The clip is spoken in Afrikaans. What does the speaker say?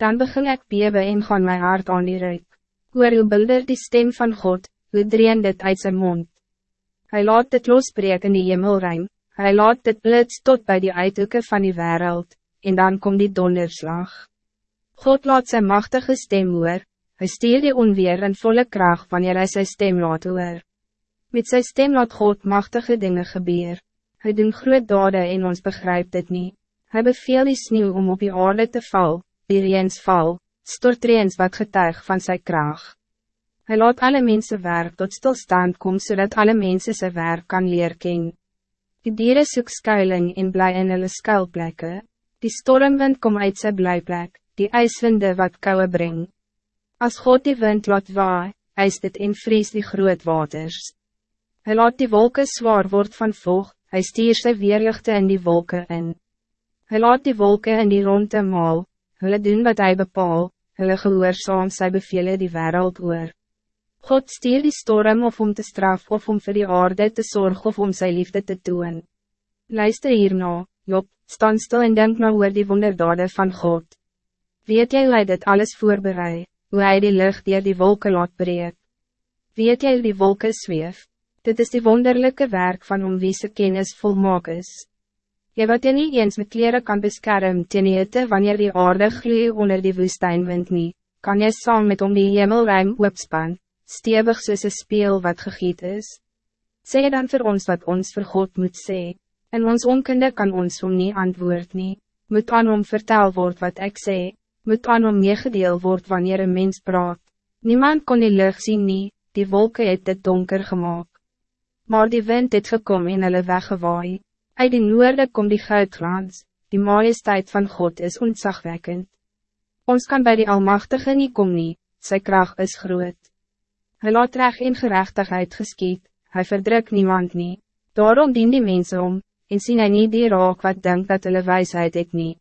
Dan begin ik bewe en gaan mijn hart aan die ruik. Hoor hoe bilder die stem van God, hoe dreen dit uit zijn mond. Hij laat dit losbreek in die hemelruim, hij laat dit blits tot bij die uithoeken van die wereld, en dan komt die donderslag. God laat zijn machtige stem hoor, hij stier die onweer in volle kracht wanneer hij zijn stem laat hoor. Met zijn stem laat God machtige dingen gebeuren. Hij doen groot dade en ons begrijpt het niet. Hij beveel die sneeuw om op die aarde te val, die reens val, stort reens wat getuig van zijn kracht. Hij laat alle mensen werk tot stilstand kom zodat alle mensen zijn werk kan leer ken. Die dieren soek skuiling en bly in hulle skuilplekke. Die stormwind kom uit sy blyplek, die ijswinde wat koue bring. Als God die wind laat waai, ijs dit en vries die groot waters. Hij laat die wolken zwaar word van vocht, hij stier sy weerlichte in die wolken in. Hij laat die wolken in die ronde maal, hulle doen wat hij bepaal, hulle gehoorzaam sy bevele die wereld oor. God stier die storm of om te straf of om voor die aarde te zorgen of om zijn liefde te doen. Luister hierna, Job, staan stil en denk nou oor die wonderdade van God. Weet jy hoe hy dit alles voorbereid, hoe hij die lucht die die wolken laat breek? Weet jy hoe die wolken zweef? Dit is die wonderlijke werk van om wie se kennis volmaak is. Jy wat jy nie eens met kleren kan beschermen ten ete wanneer die aarde gloei onder die woestijnwind nie, kan jy saam met om die hemelruim oopspan, stevig soos een speel wat gegiet is. Sê dan voor ons wat ons voor God moet sê, en ons onkunde kan ons om nie antwoord nie, moet aan hom vertel word wat ik sê, moet aan hom meegedeel word wanneer een mens praat. Niemand kon die lucht zien nie, die wolken het dit donker gemaakt. Maar die wind het gekom en hulle weggewaai, uit die noorde kom die goudglans, die majesteit van God is ontzagwekkend. Ons kan bij die Almachtige niet kom nie, sy kracht is groot. Hij laat recht in gerechtigheid geskiet, hij verdrukt niemand niet. Daarom dien die mensen om, en sien hy nie die raak wat denkt dat hulle wijsheid het nie.